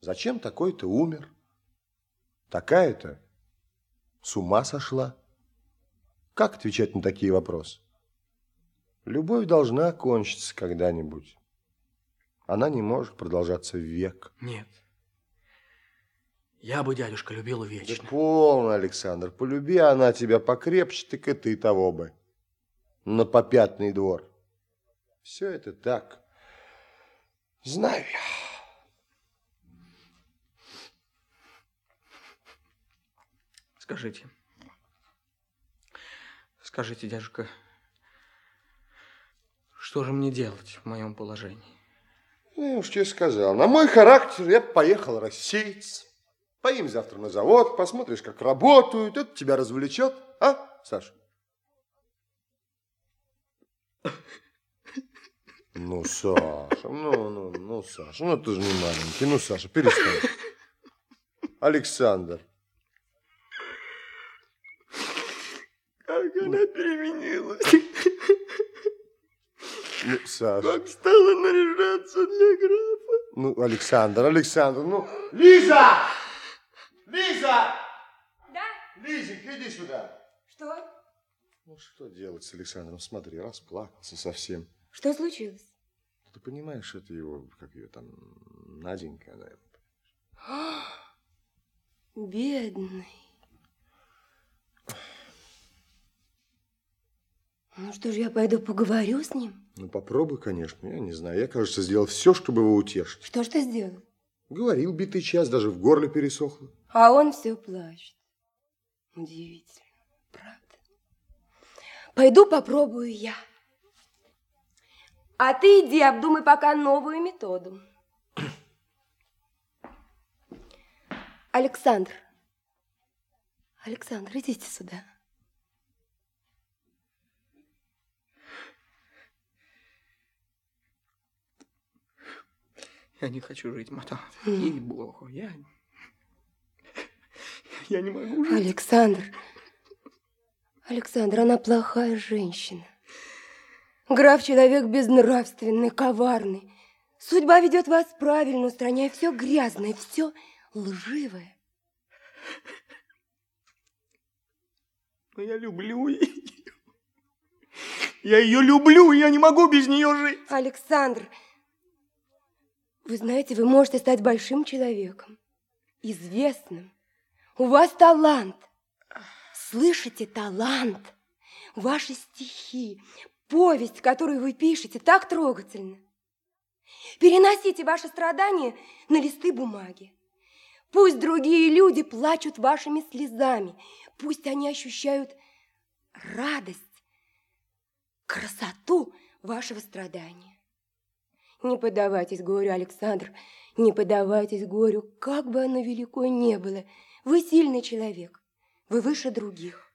Зачем такой-то умер? Такая-то с ума сошла? Как отвечать на такие вопросы? Любовь должна кончиться когда-нибудь. Она не может продолжаться век. Нет. Я бы, дядюшка, любил вечно. Да полно, Александр. Полюби она тебя покрепче, так и ты того бы. На попятный двор. Все это так. Знаю я. Скажите. Скажите, дядюшка, что же мне делать в моем положении? Ну, уж тебе сказал. На мой характер я поехал рассеяться. Поим завтра на завод, посмотришь, как работают. Это тебя развлечет, а, Саша? Ну, Саша, ну, ну, ну, Саша, ну ты же не маленький. Ну, Саша, перестань. Александр. Она переменилась. Ну, Саша. Как стала наряжаться для графа. Ну, Александр, Александр, ну... Лиза! Лиза! Да? Лизенька, иди сюда. Что? Ну, что делать с Александром? Смотри, расплакался совсем. Что случилось? Ты понимаешь, это его, как ее там, Наденька, она... Бедный. Ну что ж, я пойду поговорю с ним. Ну, попробуй, конечно. Я не знаю. Я, кажется, сделал все, чтобы его утешить. Что ж ты сделал? Говорил битый час, даже в горле пересохло. А он все плачет. Удивительно, правда? Пойду попробую я. А ты иди, обдумай пока новую методу. Александр. Александр, идите сюда. Я не хочу жить, Матан. Ей-богу, я... Я не могу жить. Александр. Александр, она плохая женщина. Граф человек безнравственный, коварный. Судьба ведет вас правильно, устраняя все грязное, все лживое. Но я люблю ее. Я ее люблю, и я не могу без нее жить. Александр, вы знаете, вы можете стать большим человеком, известным. У вас талант. Слышите, талант. Ваши стихи, повесть, которую вы пишете, так трогательно. Переносите ваши страдания на листы бумаги. Пусть другие люди плачут вашими слезами. Пусть они ощущают радость, красоту вашего страдания. Не поддавайтесь горю, Александр, не поддавайтесь горю, как бы оно велико ни было. Вы сильный человек, вы выше других.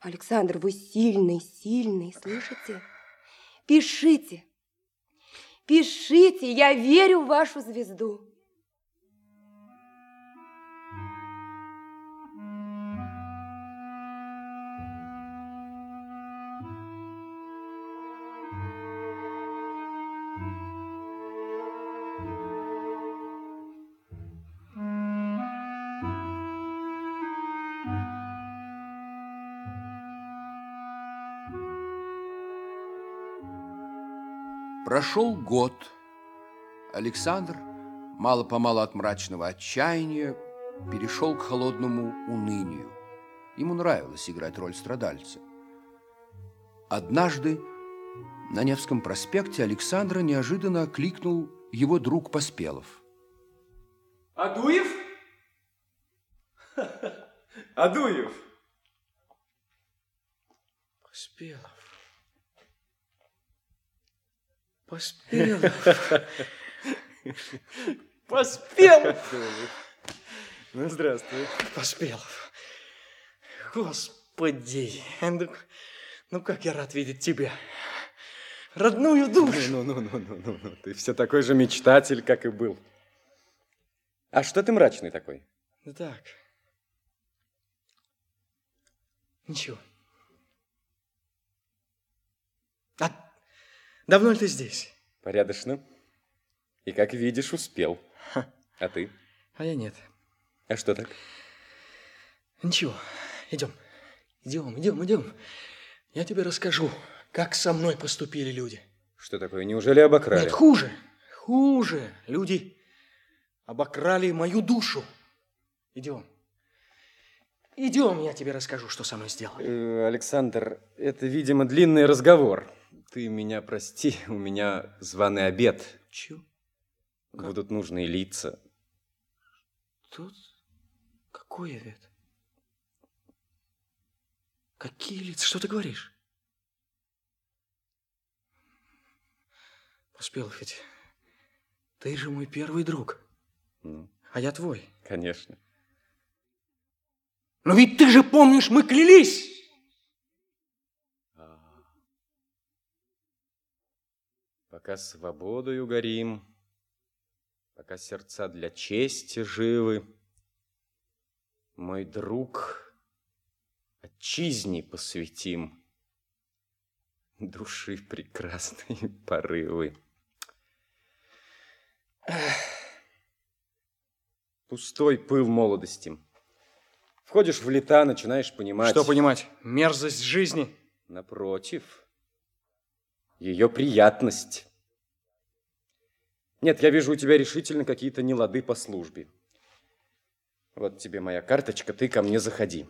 Александр, вы сильный, сильный, слышите? Пишите, пишите, я верю в вашу звезду. Прошел год. Александр, мало-помалу от мрачного отчаяния, перешел к холодному унынию. Ему нравилось играть роль страдальца. Однажды на Невском проспекте Александра неожиданно окликнул его друг Поспелов. Адуев? Адуев. Поспелов. Поспелов. Поспелов. Ну, здравствуй. Поспелов. Господи, ну, ну как я рад видеть тебя. Родную душу. Ну, ну, ну, ну, ну, ну, ты все такой же мечтатель, как и был. А что ты мрачный такой? Да так. Ничего. А давно ли ты здесь? Порядочно. И, как видишь, успел. А ты? А я нет. А что так? Ничего, идем. Идем, идем, идем. Я тебе расскажу, как со мной поступили люди. Что такое? Неужели обокрали? Нет, хуже, хуже. Люди обокрали мою душу. Идем. Идем, я тебе расскажу, что со мной сделали. Э, Александр, это, видимо, длинный разговор. Ты меня прости, у меня званый обед. Чё? Будут нужные лица. Тут какой обед? Какие лица? Что ты говоришь? Поспелов ведь, ты же мой первый друг, Ну, а я твой. конечно. Но ведь ты же помнишь, мы клялись! Пока свободою горим, пока сердца для чести живы, мой друг, отчизне посвятим души прекрасные порывы. Пустой пыл молодости. Входишь в лета, начинаешь понимать. Что понимать? Мерзость жизни. Напротив, ее приятность. Нет, я вижу у тебя решительно какие-то нелады по службе. Вот тебе моя карточка, ты ко мне заходи.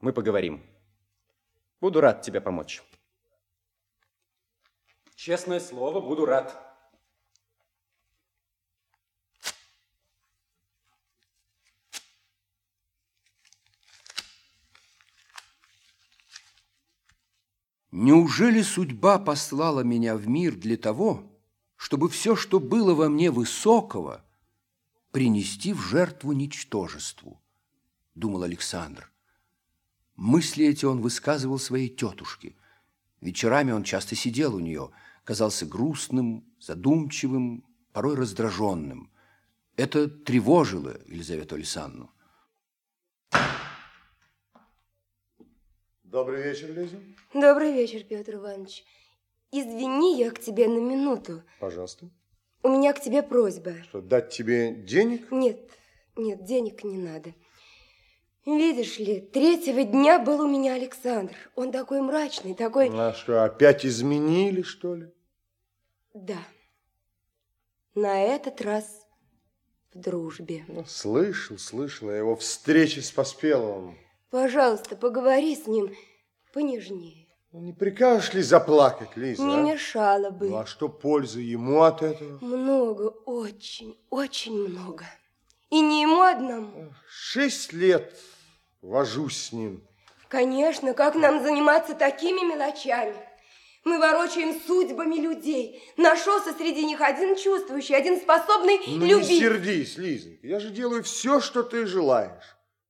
Мы поговорим. Буду рад тебе помочь. Честное слово, буду рад. Неужели судьба послала меня в мир для того, чтобы все, что было во мне высокого, принести в жертву ничтожеству? Думал Александр. Мысли эти он высказывал своей тетушке. Вечерами он часто сидел у нее, казался грустным, задумчивым, порой раздраженным. Это тревожило Елизавету Александровну. Добрый вечер, Лиза. Добрый вечер, Петр Иванович. Извини, я к тебе на минуту. Пожалуйста. У меня к тебе просьба. Что, дать тебе денег? Нет, нет, денег не надо. Видишь ли, третьего дня был у меня Александр. Он такой мрачный, такой... А что, опять изменили, что ли? Да. На этот раз в дружбе. Ну, слышал, слышал о его встрече с Поспеловым. Пожалуйста, поговори с ним понежнее. Ну, не прикажешь ли заплакать, Лиза? Не а? мешало бы. Ну, а что пользы ему от этого? Много, очень, очень много. И не ему одному. Шесть лет вожусь с ним. Конечно, как нам заниматься такими мелочами? Мы ворочаем судьбами людей. Нашелся среди них один чувствующий, один способный Ну, не любить. сердись, Лизонька. Я же делаю все, что ты желаешь.